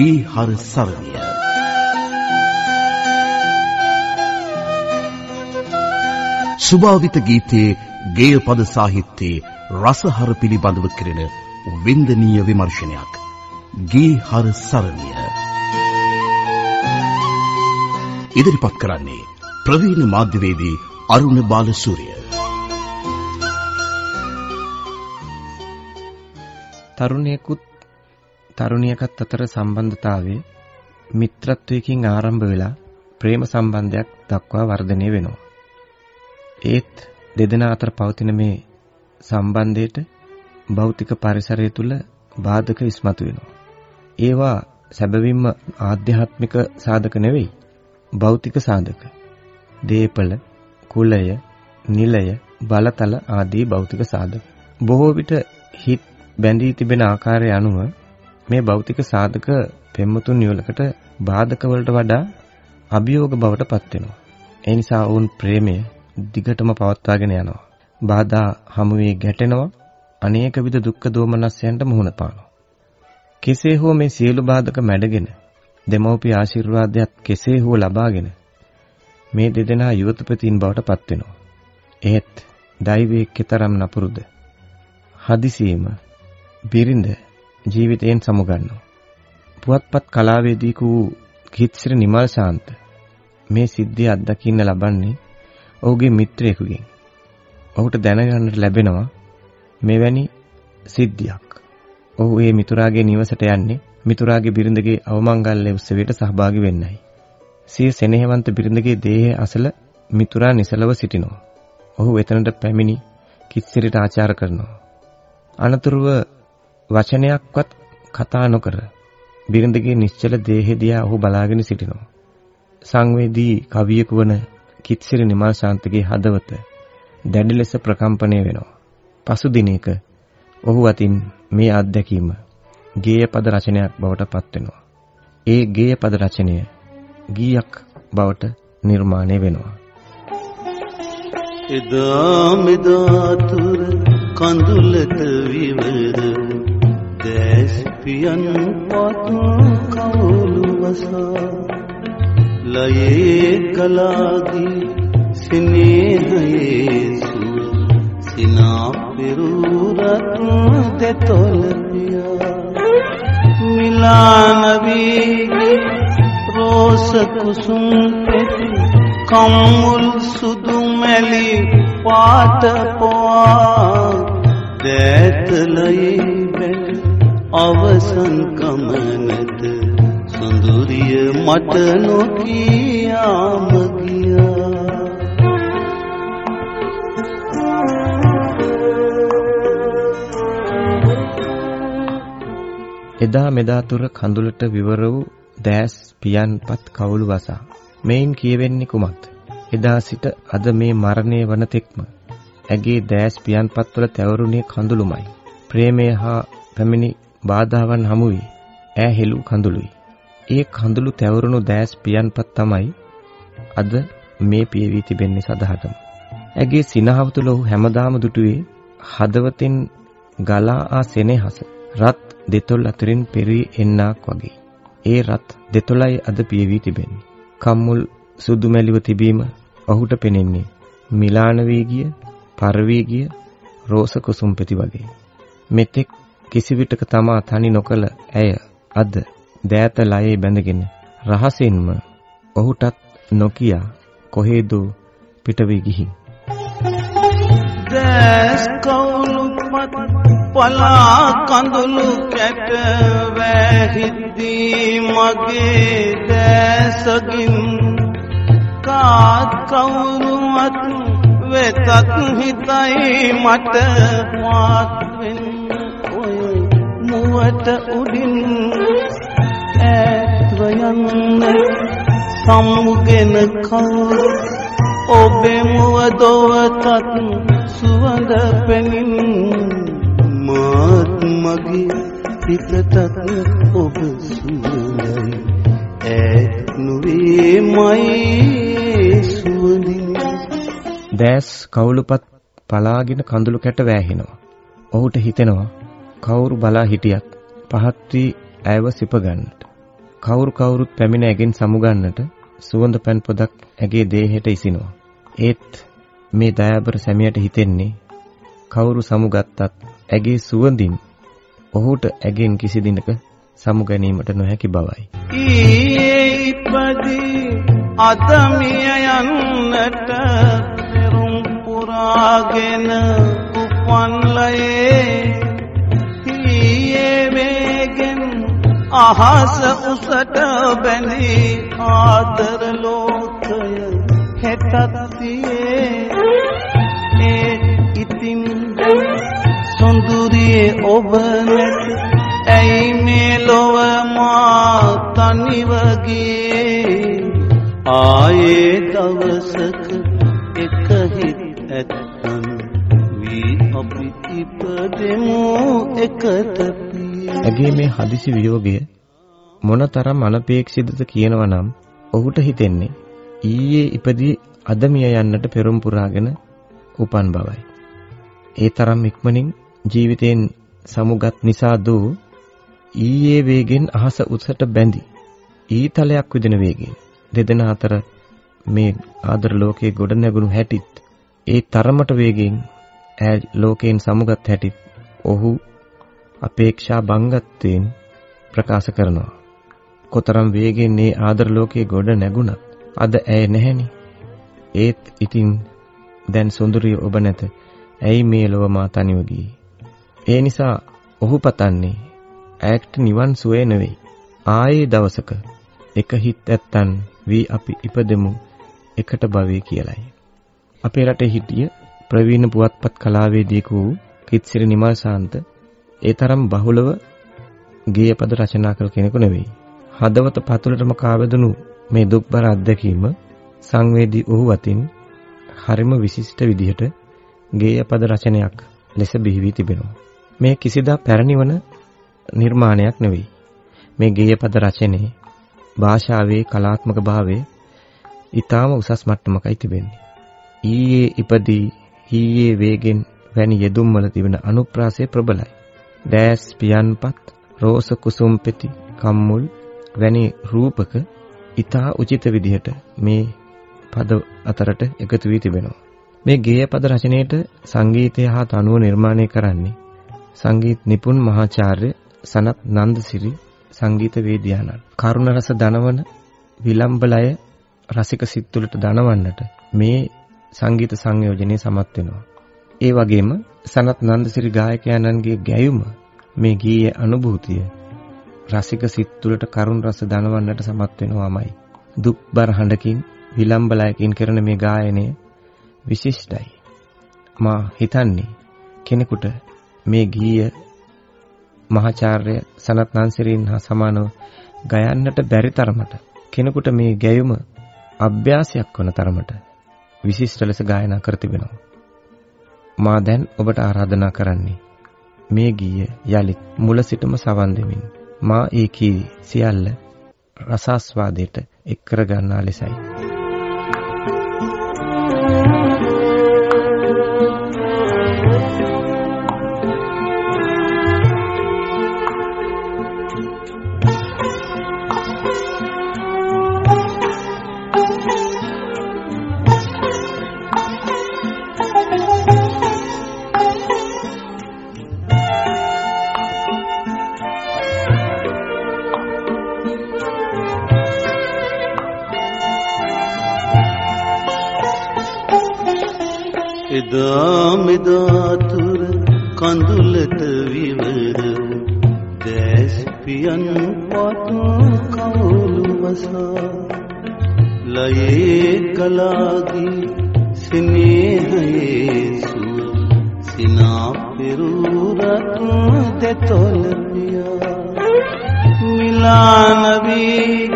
ගේ හර සරණිය. සුභාවිත ගීතයේ ගේය පද සාහිත්‍යයේ රසහර පිළිබඳව කෙරෙන වින්දනීය විමර්ශනයක්. ගේ හර සරණිය. ඉදිරිපත් කරන්නේ ප්‍රවීණ මාධ්‍යවේදී අරුණ බාලසූරිය. තරුණයෙකුත් තරුණියකත් අතර සම්බන්ධතාවයේ මිත්‍රත්වයකින් ආරම්භ වෙලා ප්‍රේම සම්බන්ධයක් දක්වා වර්ධනය වෙනවා. ඒත් දෙදෙනා අතර පවතින මේ සම්බන්ධයට භෞතික පරිසරය තුල බාධක ඉස්මතු වෙනවා. ඒවා සැබවින්ම ආධ්‍යාත්මික සාධක නෙවෙයි. භෞතික සාධක. දීපල, කුලය, නිලය, බලතල ආදී භෞතික සාධක. බොහෝ විට හිත් බැඳී තිබෙන ආකාරය අනුව මේ භෞතික සාධක පෙම්වතුන් යුවලකට බාධක වලට වඩා අභියෝග බවට පත් වෙනවා. ඒ නිසා වුන් ප්‍රේමය දිගටම පවත්වාගෙන යනවා. බාධා හමු වී ගැටෙනවා. අනේක විද දුක්ඛ දෝමනස්යන්ට මුහුණ පානවා. කෙසේ හෝ මේ සියලු බාධක මැඩගෙන දෙමව්පිය ආශිර්වාදයක් කෙසේ හෝ ලබාගෙන මේ දෙදෙනා යුවතපතින් බවට පත් වෙනවා. එහෙත් දෛවයේ කතරම් නපුරුද හදිසියෙම බිරිඳ ජීවිතයෙන් සමුගන්නවා. පුවත්පත් කලාවේදී වූ කිත්සිර නිමල් ශාන්ත මේ සිද්ධිය අත්දකින්න ලබන්නේ ඔහුගේ මිත්‍රයෙකුගෙන්. ඔහුට දැනගන්නට ලැබෙනවා මෙවැනි සිද්ධියක්. ඔහු ඒ මිතුරාගේ නිවසට යන්නේ මිතුරාගේ බිරිඳගේ අවමංගල්‍ය උත්සවයට සහභාගී වෙන්නයි. සිය සෙනෙහවන්ත බිරිඳගේ දේහය අසල මිතුරා නිසලව සිටිනවා. ඔහු එතනට පැමිණි කිත්සිරට ආචාර කරනවා. අනතුරුව වචනයක්වත් කතා නොකර බිරිඳගේ නිශ්චල දේහය දිහා ඔහු බලාගෙන සිටිනවා. සංවේදී කවියෙකු වන කිත්සිරි නිමල් ශාන්තගේ හදවත දැඩි ලෙස ප්‍රකම්පණය වෙනවා. පසු දිනයක ඔහු අතින් මේ අත්දැකීම ගේය පද රචනයක් බවට පත් වෙනවා. ඒ ගේය පද රචනය ගීයක් බවට නිර්මාණය වෙනවා. එදා මෙදා තුර කඳුලට විවර දැස්පියන් පතු කවුලු වසා ලයේ කලාදී සිනේහයේ සුව සිනා පෙරුරත් දෙතොල පියා මිලානවී රෝස කුසුම් පෙති කම්මුල් සුදු මැලි පාට පොවා දැතලයේ අවසන් කමනට සුඳුරිය මට නොකියාම ගියා. එදා මෙදා තුර කඳුලට විවර වූ දැස් පියන්පත් කවුළු වසා මෙයින් කියවෙන්නේ කුමක්ද? එදා සිට අද මේ මරණය වන තෙක්ම ඇගේ දැස් පියන්පත්වල තැවරුණේ කඳුළුමයි. ප්‍රේමය හා පැමිණි බාධාවන් හමු වී ඈ හෙළු කඳුළුයි. ඒ කඳුළු තැවරුණු දැස් පියන්පත් තමයි අද මේ පියවි තිබෙන්නේ සදහටම. ඇගේ සිනහව තුළ ඔහු හැමදාම දුටුවේ හදවතින් ගලා ආ සෙනෙහස රත් දෙතොල් අතරින් පෙරී එන්නක් වගේ. ඒ රත් දෙතොලයි අද පියවි තිබෙන්නේ. කම්මුල් සුදු මැලිව තිබීම ඔහුට පෙනෙන්නේ මිලාන වී ගිය, පරවී ගිය රෝස කුසුම් පෙති වගේ. මෙතෙක් කිසිවිටක තමා තනි නොකල ඇය අද දෑත ලයේ බැඳගෙන රහසින්ම ඔහුටත් නොකියා කොහේද පිට වී ගිහින් දැස් කවුළු පත් පලා කඳුළු කැට වැහිද්දී මගේ දැසගින් කාත් කවුරුවත් වෙතත් හිතයි මට මාත් වෙන්න. මුවට උඩින් ඈත්ව යන්න සම්මුගෙන කවුරු ඔබේ මුව දොවතත් සුවඳ පෙනින් මාත් මගේ හිතටත් ඔබ සුවඳයි ඈත් නුවේ මයි සුවඳින් දැස් කවුළුපත් පලාගෙන කඳුළු කැට වෑහෙනවා. ඔහුට හිතෙනවා කවුරු බලා හිටියත් පහත් වී ඇයව සිප ගන්නට. කවුරු කවුරුත් පැමිණ ඇගෙන් සමුගන්නට සුවඳ පැන් පොදක් ඇගේ දේහයට ඉසිනවා. ඒත් මේ දයාබර සැමියට හිතෙන්නේ කවුරු සමුගත්තත් ඇගේ සුවඳින් ඔහුට ඇගෙන් කිසි දිනක සමු ගැනීමට නොහැකි බවයි. ඊයේ ඉපදී අද මිය යන්නට පෙරුම් පුරාගෙන උපන්ලයේ ඊයේ අහස උසට බැඳී ආදර ලෝකය හෙටත් තියේ ඒ ඉතින් සොඳුරියේ ඔබ නැත. ඇයි මේ ලොව මා තනිව ගියේ? ආයේ දවසක එක හිත් ඇත්තන්. වී අපි ඉපදෙමු එකට පිය ඇගේ මේ හදිසි වියෝගය මොනතරම් අනපේක්ෂිතද කියනවනම් ඔහුට හිතෙන්නේ ඊයේ ඉපදී අද මිය යන්නට පෙරම් පුරාගෙන උපන් බවයි. ඒ තරම් ඉක්මනින් ජීවිතයෙන් සමුගත් නිසා දෝ ඊයේ වේගෙන් අහස උසට බැඳි ඊතලයක් විදින වේගෙන් දෙදෙනා අතර මේ ආදර ලෝකයේ ගොඩ නැගුණු හැටිත් ඒ තරමට වේගෙන් ඈ ලෝකයෙන් සමුගත් හැටිත් ඔහු අපේක්ෂා බංගත්වයෙන් ප්‍රකාශ කරනවා. කොතරම් වේගෙන් මේ ආදර ලෝකයේ ගොඩ නැගුණත් අද ඇය නැහෙනි. ඒත් ඉතින් දැන් සුන්දරිය ඔබ නැත. ඇයි මේ ලොව මා තනිව ගියේ? ඒ නිසා ඔහු පතන්නේ ඇයට නිවන් සුවේ නෙවෙයි. ආයේ දවසක එක හිත් ඇත්තන් වී අපි ඉපදෙමු එකට භවයේ කියලයි. අපේ රටේ හිටිය ප්‍රවීණ පුවත්පත් කලාවේදියෙකු වූ කිත්සිරි නිමල් ශාන්ත ඒ තරම් බහුලව ගේයපද රචනා කළ කෙනෙකු නෙවෙයි. හදවත පතුලටම කාවැදුණු මේ දුක්බර අත්දැකීම සංවේදී ඔහු අතින් හරිම විශිෂ්ට විදිහට ගේයපද රචනයක් ලෙස බිහි වී තිබෙනවා. මේ කිසිදා පැරණිවන නිර්මාණයක් නෙවෙයි. මේ ගේයපද රචනයේ භාෂාවේ කලාත්මක භාවය ඊටාම උසස් මට්ටමකයි තිබෙන්නේ. ඊයේ ඉපදී ඊයේ වේගෙන් වැනි යෙදුම්වල තිබෙන අනුප්‍රාසය ප්‍රබලයි. දැස් පියන්පත් රෝස කුසුම් පෙති කම්මුල් වැනි රූපක ඊටා උචිත විදිහට මේ පද අතරට එකතු වී තිබෙනවා. මේ ගේය පද රචනයේට සංගීතය හා තනුව නිර්මාණය කරන්නේ සංගීත නිපුන් මහාචාර්ය සනත් නන්දසිරි සංගීත වේදියාණන්. කරුණ රස දනවන විලම්බලය රසික සිත් තුළට දනවන්නට මේ සංගීත සංයෝජනය සමත් වෙනවා. ඒ වගේම සනත් නන්දසිරි ගායකයන්න්ගේ ගැයුම මේ ගීයේ අනුභූතිය රසික සිත් තුළට කරුණ රස දනවන්නට සමත් වෙනවාමයි. දුක්බර හඬකින් විලම්බලයකින් කරන මේ ගායනය විශිෂ්ටයි. මා හිතන්නේ කෙනෙකුට මේ ගීය මහාචාර්ය සනත් නන්සිරින් හා සමානව ගයන්නට බැරි තරමට කෙනෙකුට මේ ගැයුම අභ්‍යාසයක් වන තරමට විශිෂ්ට ලෙස ගායනා කර තිබෙනවා. මා දැන් ඔබට ආරාධනා කරන්නේ මේ ගීය යලිත් මුල සිටම සවන් දෙමින් මා ඒ කී සියල්ල රසාස්වාදයට එක් කර ගන්නා ලෙසයි. එදා මෙදා තුර කඳුලට විවර දැස්පියන් පතු කවුළු වසා ලයේ කලාගී සිනේහයේ සුව සිනා පෙරුරතු දෙතොල පියා. මිලාන වී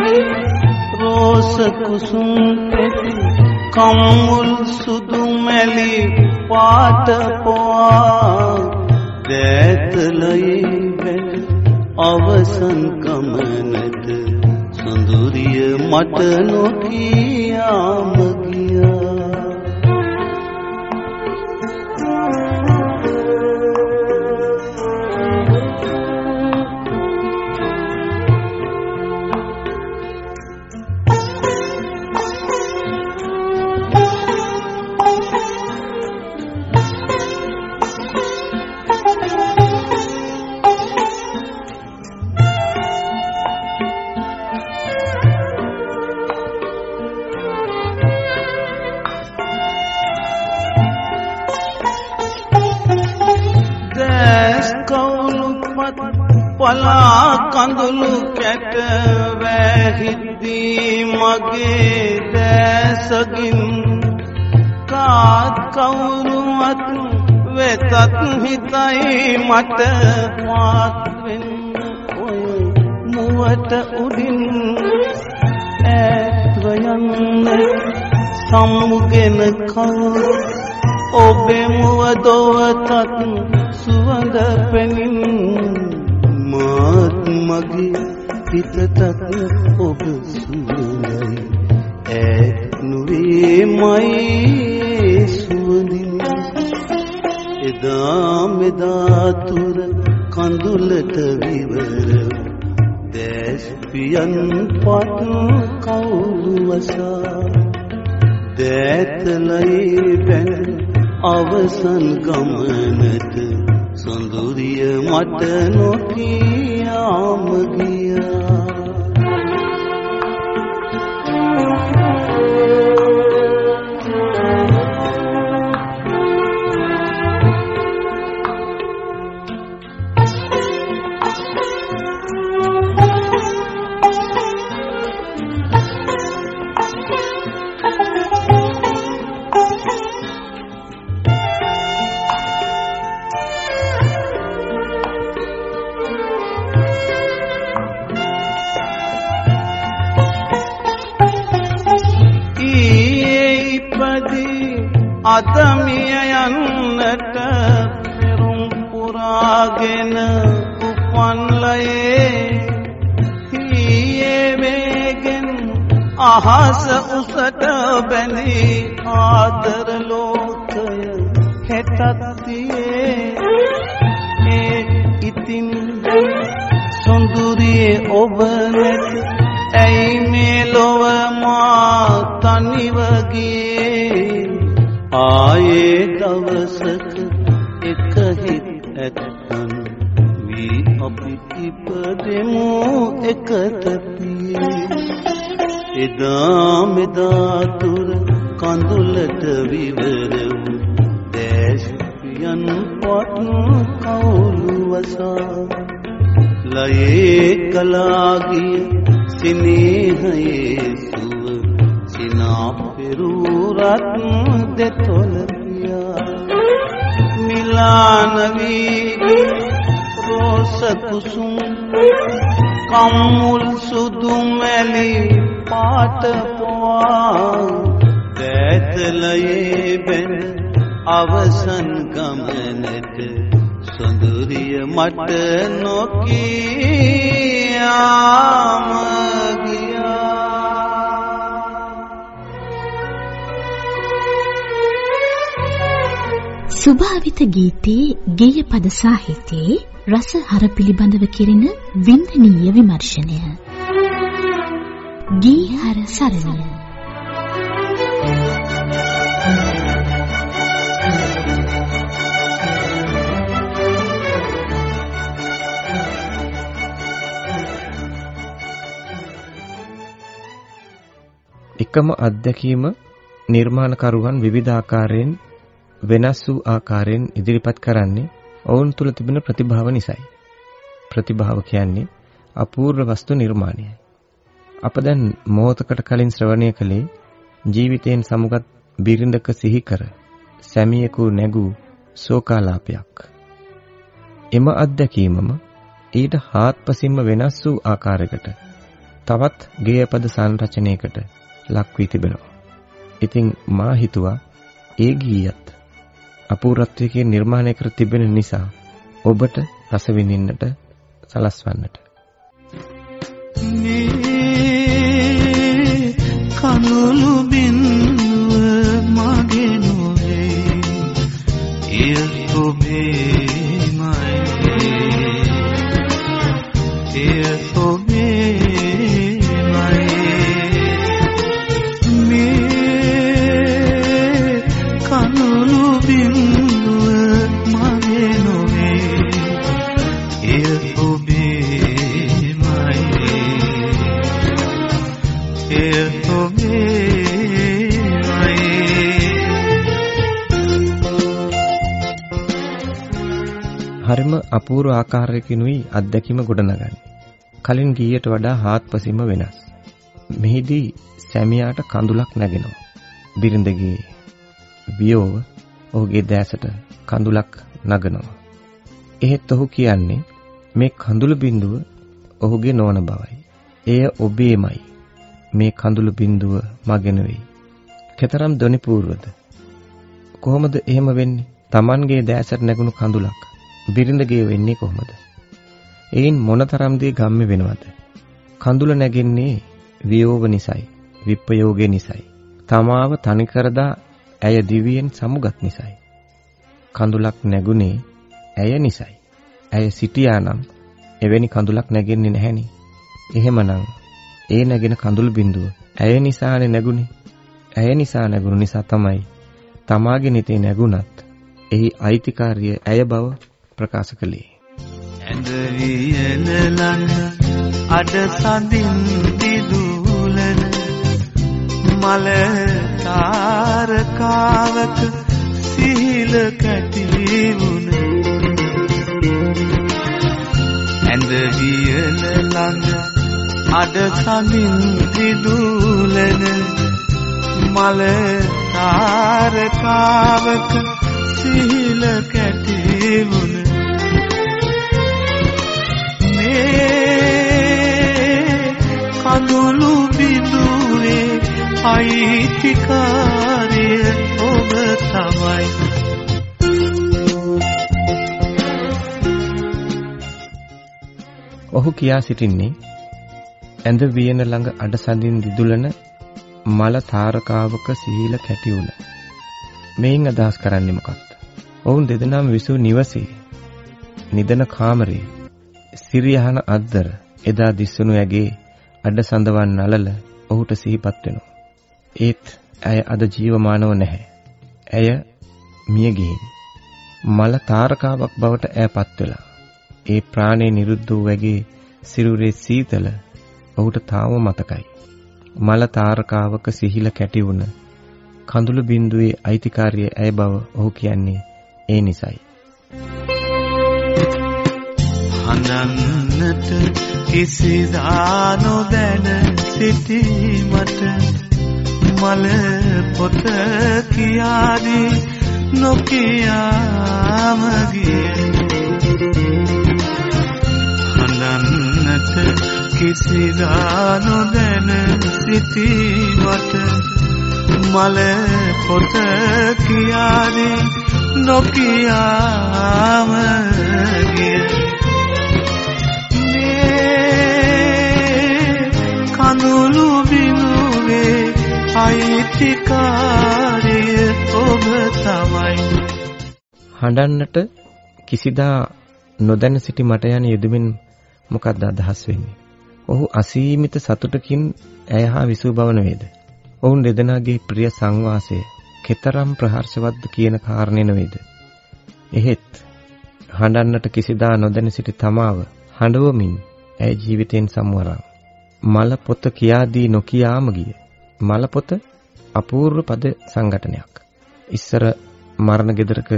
රෝස කුසුම් පෙති කම්මුල් සුදු මැලි පාට පොවා දෑතලයි වැට අවසන් කමනට සොඳුරිය මට නොකියාම මගේ දැසගින් කාත් කවුරුවත් වෙතත් හිතයි මට මාත් වෙන්න ඔය මුවට උඩින් ඈත්ව යන්න සම්මුගෙන කවුරු ඔබේ මුව දොවතත් සුවඳ පෙනින් මාත් මගේ හිතටත් ඔබ සුවඳයි ඈත් නුවේ මයි සුවඳින් එදා මෙදා තුර කඳුලට විවර දැස්පියන් පත් කවුරු වසා දෑතලයි බැන අවසන් ගමනට සොඳුරිය මට නොකියාම ගියා අදමිය යන්නට පෙරුම් පුරාගෙන උපන්ලයේ ඊයේ වේගෙන් අහස උසට බැඳී ආදර ලෝකය හෙටත්තියේ. ඒ ඉතින් සොඳුරියේ ඔබ නැති ඇයි මේ ලොව මා තනිව ගියේ? ආයේ දවසක එක හිත් ඇත්තන්. වී අපි ඉපදෙමු එකට පියේ. එදා මෙදා තුර කඳුලට විවර වූ දැස්පියන් පත් කවුළු වසා. ලයේ කලාගිය සිනේහයේ සුව සිනා පෙරූරත් දෙතොල පියා මිලාන වී රෝස කුසුම් කම්මුල් සුදු මැලි පාට පොවා. දැතලයේ බැන අවසන් ගමනට සොඳුරිය මට නොකියාම සුභාවිත ගීතයේ ගේය පද සාහිත්‍යයේ රස හර පිළිබඳව කෙරෙන වින්දනීය විමර්ශනය. ගී හර සරණිය. එකම අත්දැකීම නිර්මාණකරුවන් විවිධ ආකාරයෙන් වෙනස් වූ ආකාරයෙන් ඉදිරිපත් කරන්නේ ඔවුන් තුළ තිබෙන ප්‍රතිභාව නිසායි. ප්‍රතිභාව කියන්නේ අපූර්ව වස්තු නිර්මාණයයි. අප දැන් මොහොතකට කලින් ශ්‍රවණය කළේ ජීවිතයෙන් සමුගත් බිරිඳක සිහි කර සැමියෙකු නැගූ ශෝකාලාපයක්. එම අත්දැකීමම ඊට හාත්පසින්ම වෙනස් වූ ආකාරයකට තවත් ගේයපද සංරචනයකට ලක් වී තිබෙනවා. ඉතින් මා හිතුවා ඒ ගීයත් අපූර්වත්වයකින් නිර්මාණය කර තිබෙන නිසා ඔබට රස විඳින්නට සලස්වන්නට. මේ කඳුළු අපූර්ව ආකාරයකිනුයි අත්දැකීම ගොඩනගන්නේ. කලින් ගීයට වඩා හාත්පසින්ම වෙනස්. මෙහිදී සැමියාට කඳුලක් නැගෙනවා. බිරිඳගේ වියෝව ඔහුගේ දැසට කඳුලක් නගනවා. එහෙත් ඔහු කියන්නේ මේ කඳුළු බිඳුව ඔහුගේ නොවන බවයි. එය ඔබේමයි. මේ කඳුළු බිඳුව මගේ නෙවෙයි. කතරම් ධනිපූර්වද? කොහොමද එහෙම වෙන්නේ? Tamanගේ දැසට නැගුණු කඳුලක් බිරිඳගේ වෙන්නේ කොහොමද? එයින් මොනතරම් දේ ගම්මේ වෙනවද? කඳුල නැගෙන්නේ වියෝග නිසයි, විප්පයෝගේ නිසයි. තමාව තනි කරදා ඇය දිවියෙන් සමුගත් නිසයි. කඳුලක් නැගුණේ ඇය නිසයි. ඇය සිටියා නම් එවැනි කඳුලක් නැගෙන්නේ නැහෙනි. එහෙමනම් ඒ නැගෙන කඳුළු බිඳුව ඇය නිසානේ නැගුණේ. ඇය නිසා නැගුණු නිසා තමයි තමාගේ නිතේ නැගුණත් එහි අයිතිකාරිය ඇය බව ප්‍රකාශ කළේ. ඇඳ වියලලන්න අඩ සඳින් දිදුලන මල තාරකාවක සිහිල කැටි වුණ ඇඳ වියලලන්න අඩ සඳින් දිදුලන මල තාරකාවක සිහිල කැටි වුණ කඳුළු බිඳුවේ අයිතිකාරය ඔබ තමයි ඔහු කියා සිටින්නේ ඇඳ වියන ළඟ අඩසඳින් දිදුලන මල තාරකාවක සීල කැටි වුණ. මෙයින් අදහස් කරන්නේ මොකක්ද? ඔවුන් දෙදෙනාම විසූ නිවසේ නිදන කාමරේ සිරියහන අද්දර එදා දිස්සුණු ඇගේ අඩ සඳවන් නලල ඔහුට සිහිපත් වෙනවා. ඒත් ඇය අද ජීවමානව නැහැ. ඇය මිය ගිහින් මල තාරකාවක් බවට ඈපත් වෙලා. ඒ ප්‍රාණය නිරුද්ධ වූ ඇගේ සිරුරේ සීතල ඔහුට තාම මතකයි. මල තාරකාවක සිහිල කැටි වුණ කඳුළු බිඳුවේ අයිතිකාරිය ඇය බව ඔහු කියන්නේ ඒ නිසයි. හඳන්නට කිසිදා නොදැන සිටීමට? මල පොත කියාදී නොකියාම ගිය. හඳන්නට කිසිදා නොදැන සිටීමට? මල පොත කියාදී නොකියාම ගිය. කඳුළු බිඳුවේ අයිතිකාරිය ඔබ තමයි හඬන්නට කිසිදා නොදැන සිටි මට යන යෙදුමින් මොකක්ද අදහස් වෙන්නේ? ඔහු අසීමිත සතුටකින් ඇය හා විසූ බව නෙවේද? ඔවුන් දෙදෙනාගේ ප්‍රිය සංවාසය කෙතරම් ප්‍රහර්ෂවත්ද කියන කාරණේ නෙවේද? එහෙත් හඬන්නට කිසිදා නොදැන සිටි තමාව හඬවමින් ඇය ජීවිතයෙන් සමුවරන් මල පොත කියාදී නොකියාම ගිය. මල පොත අපූර්ව පද සංගঠনයක් ඉස්සර මරණ ගෙදරක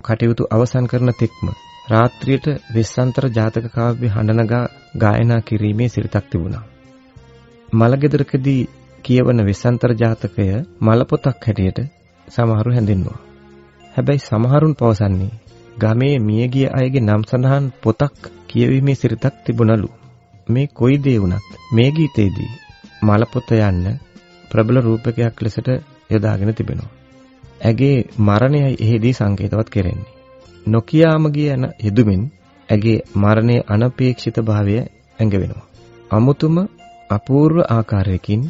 කටයුතු අවසන් කරන තෙක්ම රාත්‍රියට වෙස්සන්තර ජාතක කාව්‍ය හඬනගා ගායනා කිරීමේ සිරිතක් තිබුණා. මල ගෙදරකදී කියවන වෙස්සන්තර ජාතකය මල පොතක් හැටියට සමහරු හැඳින්වුවා. හැබැයි සමහරුන් පවසන්නේ ගමේ මියගිය අයගේ නම් සඳහන් පොතක් කියවීමේ සිරිතක් තිබුණලු. මේ කොයි දේ වුණත් මේ ගීතේදී මලපොත යන්න ප්‍රබල රූපකයක් ලෙසට යොදාගෙන තිබෙනවා. ඇගේ මරණයයි එහිදී සංකේතවත් කෙරෙන්නේ. නොකියාම ගිය යන යෙදුමින් ඇගේ මරණයේ අනපේක්ෂිත භාවය ඇඟවෙනවා. අමුතුම අපූර්ව ආකාරයකින්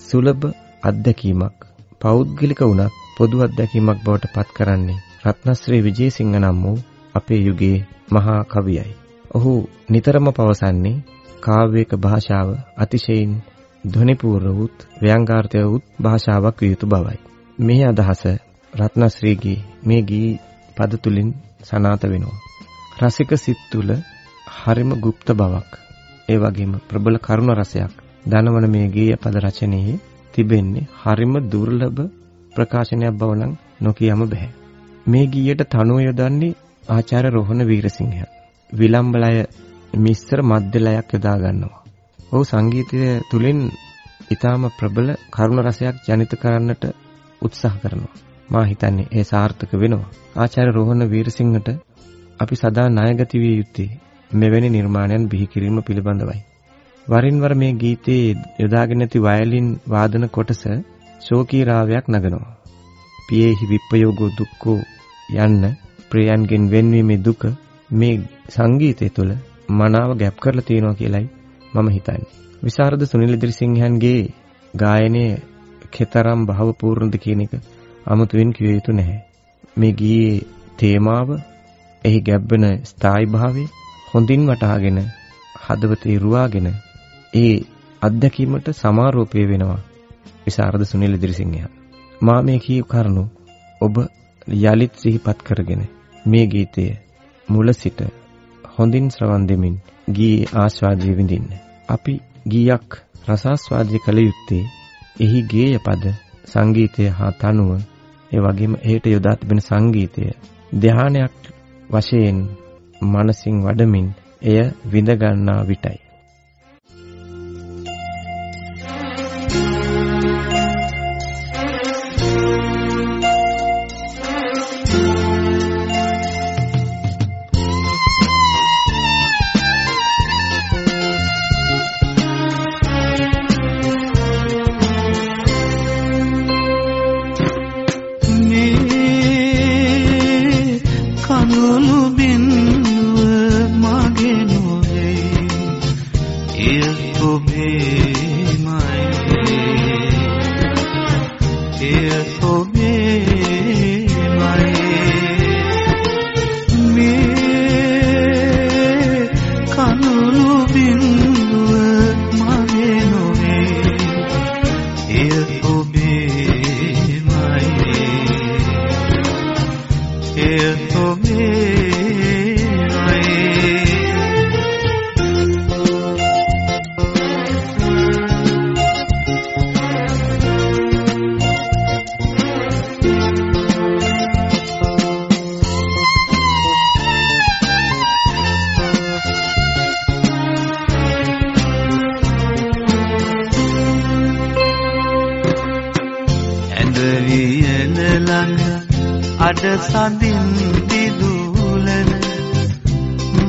සුලභ අත්දැකීමක් පෞද්ගලික වුණත් පොදු අත්දැකීමක් බවට පත් කරන්නේ රත්නශ්‍රී විජේසිංහ නම් වූ අපේ යුගයේ මහා කවියයි. ඔහු නිතරම පවසන්නේ කාව්‍යක භාෂාව අතිශයින් ධ්වනිපූර්ව වූත් ව්‍යංගාර්ථය වූත් භාෂාවක් විය යුතු බවයි. මේ අදහස රත්නශ්‍රීගේ මේ ගී පද තුලින් සනාත වෙනවා. රසික සිත් තුල හරිම গুপ্ত බවක් ඒ වගේම ප්‍රබල කරුණ රසයක් දනවන මේ ගීය පද රචනයේ තිබෙන්නේ හරිම දුර්ලභ ප්‍රකාශනයක් බව නම් නොකියම බෑ. මේ ගීයට තනුව යොදන්නේ ආචාර්ය රෝහණ වීරසිංහ. විලම්බලය මිශ්‍ර මධ්‍ය ලයක් යොදා ගන්නවා. ඔහු සංගීතය තුලින් ඊටාම ප්‍රබල කරුණ රසයක් ජනිත කරන්නට උත්සාහ කරනවා. මා හිතන්නේ ඒ සාර්ථක වෙනවා. ආචාර්ය රෝහණ වීරසිංහට අපි සදා ණයගති විය යුත්තේ මෙවැනි නිර්මාණයන් බිහි කිරීම පිළිබඳවයි. වරින් වර මේ ගීතයේ යොදාගෙන ඇති වයලින් වාදන කොටස ශෝකී රාවයක් නගනවා. පියේහි විප්පයෝගෝ දුක්ඛෝ යන්න ප්‍රියයන්ගෙන් වෙන්වීමේ දුක මේ සංගීතය තුළ මනාව ගැප් කරලා තියෙනවා කියලයි මම හිතන්නේ. විසරද සුනිල් ඉදිරිසිංහයන්ගේ ගායනයේ කෙතරම් භවපූර්ණද කියන එක අමුතුවෙන් කිය යුතු නැහැ. මේ ගීයේ තේමාව, එහි ගැබ්බෙන ස්ථායි භාවය හොඳින් වටහාගෙන හදවතේ රුවාගෙන ඒ අත්දැකීමට සමාරෝපය වෙනවා විසරද සුනිල් ඉදිරිසිංහයා. මා මේ කී කරුණු ඔබ යලිත් සිහිපත් කරගෙන මේ ගීතය මුල සිට හොඳින් ශ්‍රවණ දෙමින් ගී ආස්වාදයේ විඳින්න. අපි ගීයක් රසාස්වාදය කළ යුත්තේ එහි ගේය පද සංගීතය හා තනුව ඒ වගේම එයට යොදා තිබෙන සංගීතය ධානයක් වශයෙන් මනසින් වඩමින් එය විඳ ගන්නා විටයි Here.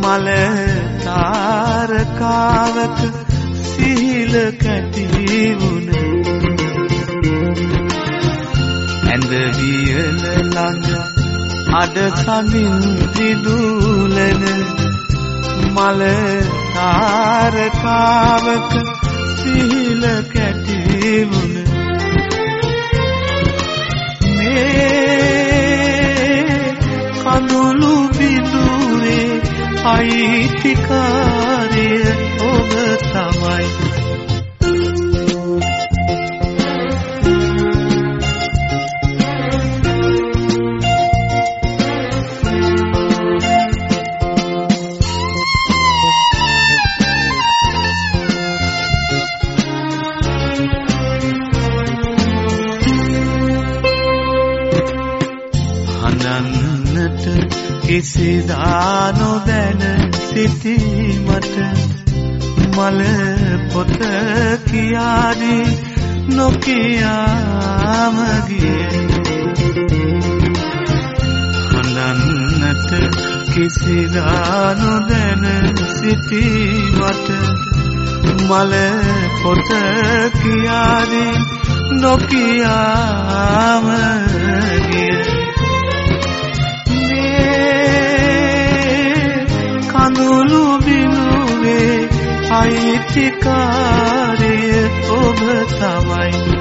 මල තාරකාවක සිහිල කැටි වුණ. ඇඳ වියල ළඟ අඩ සමින් දිදුලන මල තාරකාවක සිහිල කැටි වුණ. මේ කඳුළු බිඳුනේ අයිතිකාරය ඔබ තමයි. කිසිදා නොදැන සිටීමට මල පොත කියාදී නොකියාම ගිය. හඳන්නට කිසිදා නොදැන සිටීමට මල පොත කියාදී නොකියාම ගිය. කඳුළු බිනුවේ අයිතිකාරය ඔබ තමයි.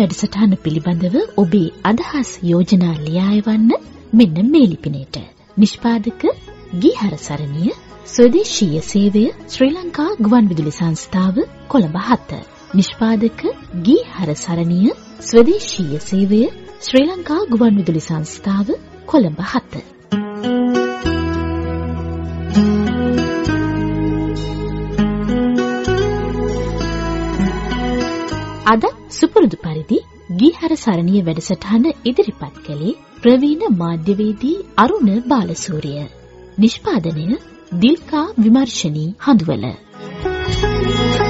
වැඩසටහන පිළිබඳව ඔබේ අදහස් යෝජනා ලියා එවන්න මෙන්න මේ ලිපිනයට නිෂ්පාදක ගීහර සරණිය ස්වදේශීය සේවය ශ්‍රී ලංකා ගුවන්විදුලි සංස්ථාව කොළඹ 7 නිෂ්පාදක ගීහර සරණිය ස්වදේශීය සේවය ශ්‍රී ලංකා ගුවන්විදුලි සංස්ථාව කොළඹ 7 අද සුපුරුදු පරිදි ගීහර සරණිය වැඩසටහන ඉදිරිපත් කළේ ප්‍රවීණ මාධ්‍යවේදී අරුණ බාලසූරිය. නිෂ්පාදනය දිල්කා විමර්ශනී හඳුවල. Thank you.